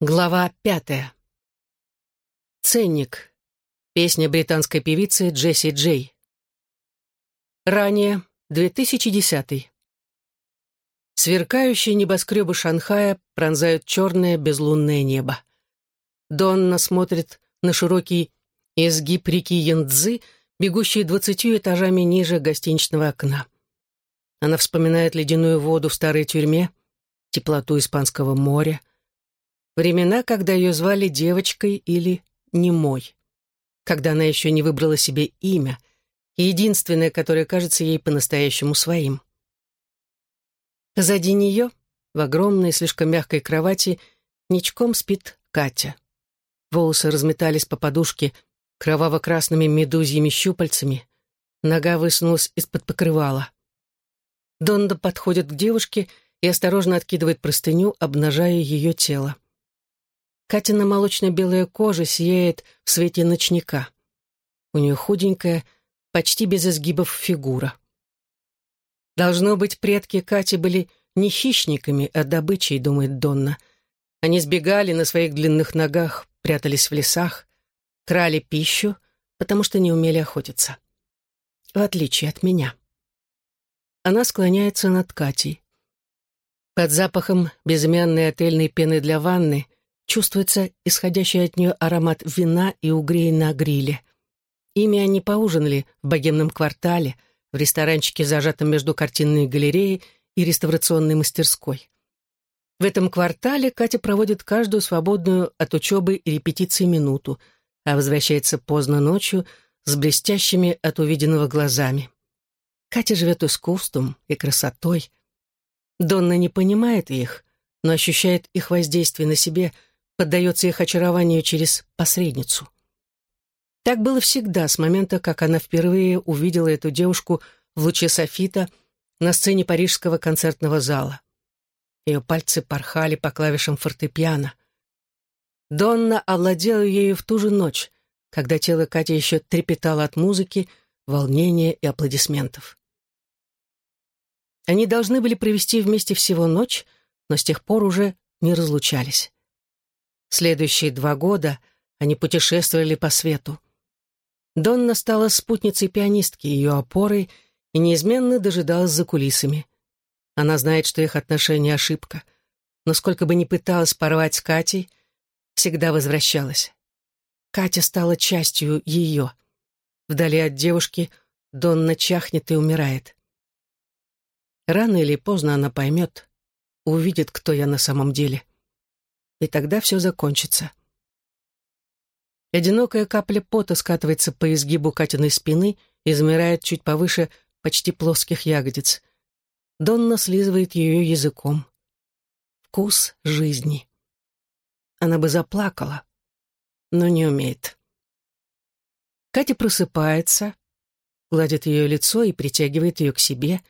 Глава пятая. Ценник. Песня британской певицы Джесси Джей. Ранее, 2010. Сверкающие небоскребы Шанхая пронзают черное безлунное небо. Донна смотрит на широкий изгиб реки Янцзы, бегущий двадцатью этажами ниже гостиничного окна. Она вспоминает ледяную воду в старой тюрьме, теплоту испанского моря, Времена, когда ее звали девочкой или немой. Когда она еще не выбрала себе имя, единственное, которое кажется ей по-настоящему своим. Позади нее, в огромной, слишком мягкой кровати, ничком спит Катя. Волосы разметались по подушке кроваво-красными медузьями щупальцами. Нога высунулась из-под покрывала. Донда подходит к девушке и осторожно откидывает простыню, обнажая ее тело. Катина молочно-белая кожа сияет в свете ночника. У нее худенькая, почти без изгибов фигура. Должно быть, предки Кати были не хищниками, а добычей, думает Донна. Они сбегали на своих длинных ногах, прятались в лесах, крали пищу, потому что не умели охотиться. В отличие от меня. Она склоняется над Катей. Под запахом безымянной отельной пены для ванны — Чувствуется исходящий от нее аромат вина и угрей на гриле. Ими они поужинали в богемном квартале, в ресторанчике, зажатом между картинной галереей и реставрационной мастерской. В этом квартале Катя проводит каждую свободную от учебы и репетиции минуту, а возвращается поздно ночью с блестящими от увиденного глазами. Катя живет искусством и красотой. Донна не понимает их, но ощущает их воздействие на себе – поддается их очарованию через посредницу. Так было всегда с момента, как она впервые увидела эту девушку в луче софита на сцене парижского концертного зала. Ее пальцы порхали по клавишам фортепиано. Донна овладела ею в ту же ночь, когда тело Кати еще трепетало от музыки, волнения и аплодисментов. Они должны были провести вместе всего ночь, но с тех пор уже не разлучались. Следующие два года они путешествовали по свету. Донна стала спутницей пианистки, ее опорой, и неизменно дожидалась за кулисами. Она знает, что их отношения — ошибка, но сколько бы ни пыталась порвать с Катей, всегда возвращалась. Катя стала частью ее. Вдали от девушки Донна чахнет и умирает. Рано или поздно она поймет, увидит, кто я на самом деле и тогда все закончится. Одинокая капля пота скатывается по изгибу Катиной спины и замирает чуть повыше почти плоских ягодиц. Донна слизывает ее языком. Вкус жизни. Она бы заплакала, но не умеет. Катя просыпается, гладит ее лицо и притягивает ее к себе.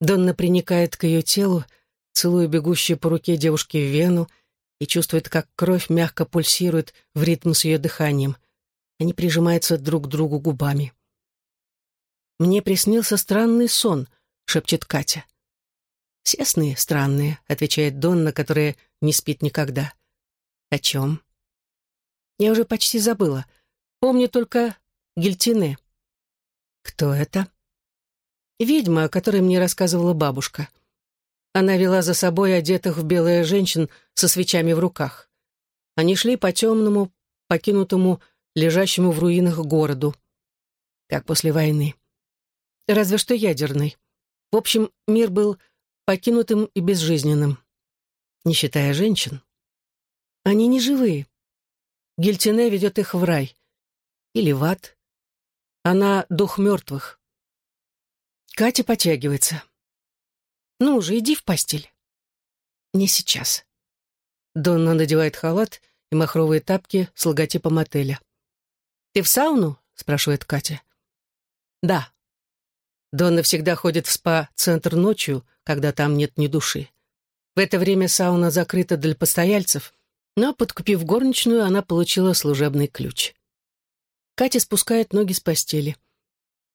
Донна приникает к ее телу, целуя бегущую по руке девушки в вену, и чувствует, как кровь мягко пульсирует в ритм с ее дыханием. Они прижимаются друг к другу губами. «Мне приснился странный сон», — шепчет Катя. «Все сны странные», — отвечает Донна, которая не спит никогда. «О чем?» «Я уже почти забыла. Помню только Гильтине». «Кто это?» «Ведьма, о которой мне рассказывала бабушка». Она вела за собой одетых в белое женщин со свечами в руках. Они шли по темному, покинутому, лежащему в руинах городу. Как после войны. Разве что ядерный. В общем, мир был покинутым и безжизненным. Не считая женщин. Они не живые. Гильтине ведет их в рай. Или в ад. Она — дух мертвых. Катя потягивается. Ну уже иди в постель. Не сейчас. Донна надевает халат и махровые тапки с логотипом отеля. «Ты в сауну?» — спрашивает Катя. «Да». Донна всегда ходит в спа-центр ночью, когда там нет ни души. В это время сауна закрыта для постояльцев, но, подкупив горничную, она получила служебный ключ. Катя спускает ноги с постели.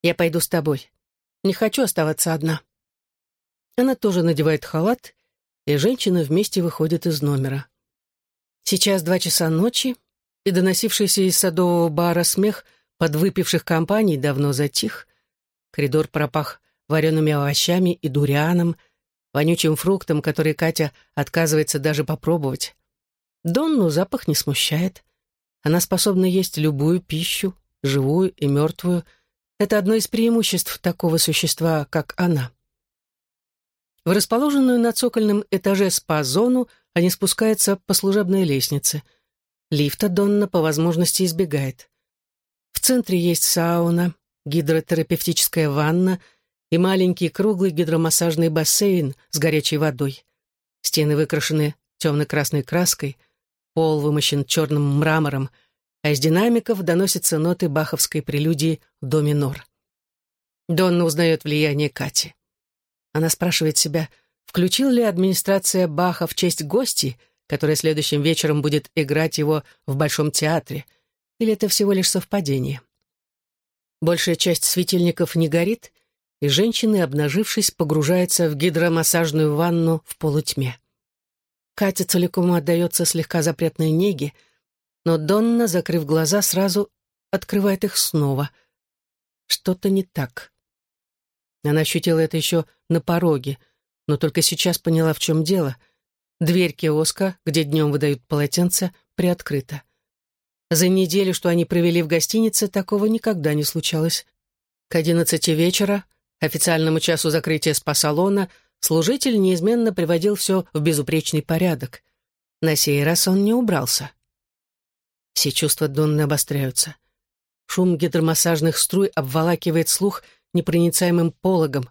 «Я пойду с тобой. Не хочу оставаться одна». Она тоже надевает халат, и женщины вместе выходят из номера. Сейчас два часа ночи, и доносившийся из садового бара смех подвыпивших компаний давно затих. Коридор пропах вареными овощами и дурианом, вонючим фруктом, который Катя отказывается даже попробовать. Донну запах не смущает. Она способна есть любую пищу, живую и мертвую. Это одно из преимуществ такого существа, как она. В расположенную на цокольном этаже спа-зону они спускаются по служебной лестнице. Лифта Донна по возможности избегает. В центре есть сауна, гидротерапевтическая ванна и маленький круглый гидромассажный бассейн с горячей водой. Стены выкрашены темно-красной краской, пол вымощен черным мрамором, а из динамиков доносятся ноты баховской прелюдии до минор. Донна узнает влияние Кати. Она спрашивает себя, включил ли администрация Баха в честь гостей, которая следующим вечером будет играть его в Большом театре, или это всего лишь совпадение. Большая часть светильников не горит, и женщины, обнажившись, погружаются в гидромассажную ванну в полутьме. Катя целиком отдается слегка запретной неге, но Донна, закрыв глаза, сразу открывает их снова. Что-то не так. Она ощутила это еще на пороге, но только сейчас поняла, в чем дело. Дверь киоска, где днем выдают полотенца, приоткрыта. За неделю, что они провели в гостинице, такого никогда не случалось. К одиннадцати вечера, официальному часу закрытия спа-салона, служитель неизменно приводил все в безупречный порядок. На сей раз он не убрался. Все чувства Донны обостряются. Шум гидромассажных струй обволакивает слух непроницаемым пологом,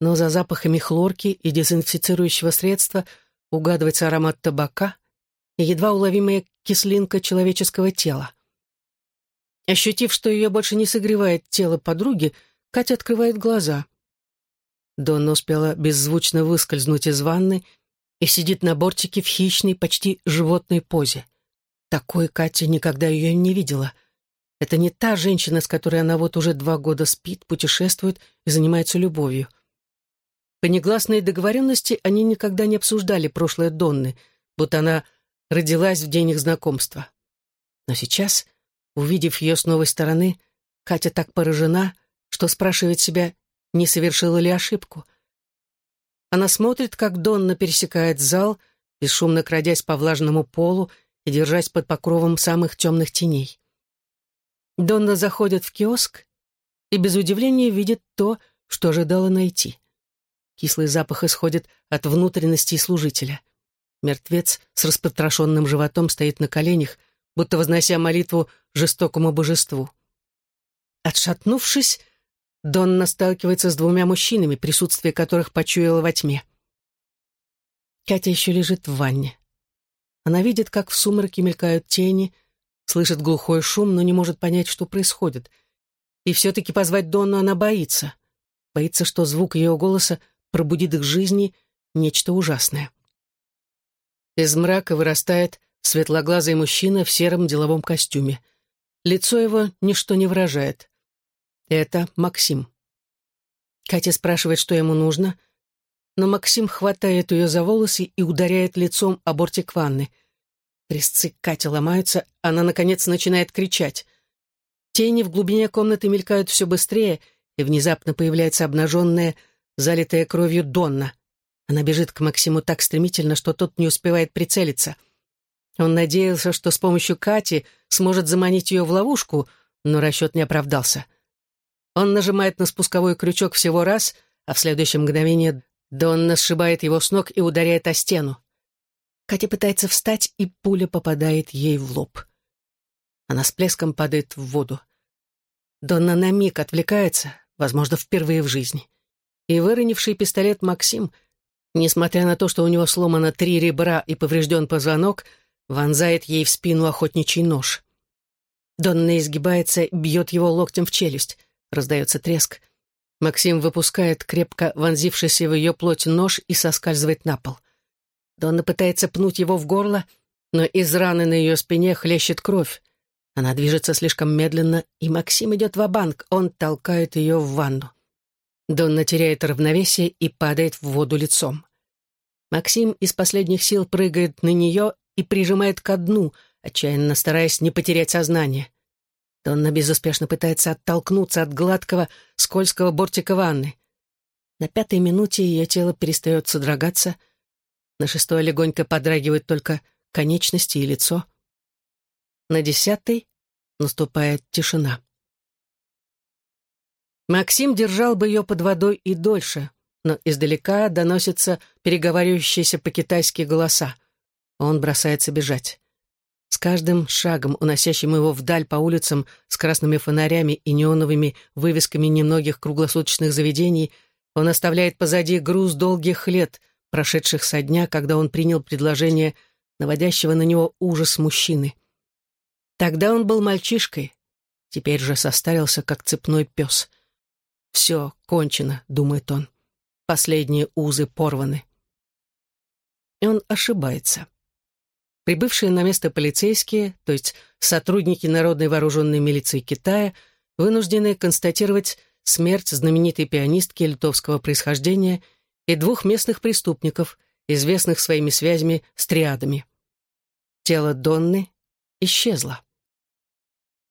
но за запахами хлорки и дезинфицирующего средства угадывается аромат табака и едва уловимая кислинка человеческого тела. Ощутив, что ее больше не согревает тело подруги, Катя открывает глаза. Донна успела беззвучно выскользнуть из ванны и сидит на бортике в хищной, почти животной позе. Такой Катя никогда ее не видела — это не та женщина, с которой она вот уже два года спит, путешествует и занимается любовью. По негласной договоренности они никогда не обсуждали прошлое Донны, будто она родилась в день их знакомства. Но сейчас, увидев ее с новой стороны, Катя так поражена, что спрашивает себя, не совершила ли ошибку. Она смотрит, как Донна пересекает зал, бесшумно крадясь по влажному полу и держась под покровом самых темных теней. Донна заходит в киоск и без удивления видит то, что ожидала найти. Кислый запах исходит от внутренности служителя. Мертвец с распотрошенным животом стоит на коленях, будто вознося молитву жестокому божеству. Отшатнувшись, Донна сталкивается с двумя мужчинами, присутствие которых почуяла во тьме. Катя еще лежит в ванне. Она видит, как в сумраке мелькают тени — слышит глухой шум, но не может понять, что происходит. И все-таки позвать Донну она боится. Боится, что звук ее голоса пробудит их жизни нечто ужасное. Из мрака вырастает светлоглазый мужчина в сером деловом костюме. Лицо его ничто не выражает. Это Максим. Катя спрашивает, что ему нужно, но Максим хватает ее за волосы и ударяет лицом о бортик ванны. Резцы Кати ломаются, она, наконец, начинает кричать. Тени в глубине комнаты мелькают все быстрее, и внезапно появляется обнаженная, залитая кровью Донна. Она бежит к Максиму так стремительно, что тот не успевает прицелиться. Он надеялся, что с помощью Кати сможет заманить ее в ловушку, но расчет не оправдался. Он нажимает на спусковой крючок всего раз, а в следующее мгновение Донна сшибает его с ног и ударяет о стену. Катя пытается встать, и пуля попадает ей в лоб. Она с плеском падает в воду. Донна на миг отвлекается, возможно, впервые в жизни. И выронивший пистолет Максим, несмотря на то, что у него сломано три ребра и поврежден позвонок, вонзает ей в спину охотничий нож. Донна изгибается, бьет его локтем в челюсть. Раздается треск. Максим выпускает крепко вонзившийся в ее плоть нож и соскальзывает на пол. — Донна пытается пнуть его в горло, но из раны на ее спине хлещет кровь. Она движется слишком медленно, и Максим идет в банк он толкает ее в ванну. Донна теряет равновесие и падает в воду лицом. Максим из последних сил прыгает на нее и прижимает ко дну, отчаянно стараясь не потерять сознание. Донна безуспешно пытается оттолкнуться от гладкого, скользкого бортика ванны. На пятой минуте ее тело перестает содрогаться. На шестой легонько подрагивают только конечности и лицо. На десятой наступает тишина. Максим держал бы ее под водой и дольше, но издалека доносятся переговаривающиеся по-китайски голоса. Он бросается бежать. С каждым шагом, уносящим его вдаль по улицам с красными фонарями и неоновыми вывесками немногих круглосуточных заведений, он оставляет позади груз долгих лет, прошедших со дня, когда он принял предложение наводящего на него ужас мужчины. Тогда он был мальчишкой, теперь же состарился, как цепной пес. «Все, кончено», — думает он. «Последние узы порваны». И он ошибается. Прибывшие на место полицейские, то есть сотрудники Народной вооруженной милиции Китая, вынуждены констатировать смерть знаменитой пианистки литовского происхождения и двух местных преступников, известных своими связями с триадами. Тело Донны исчезло.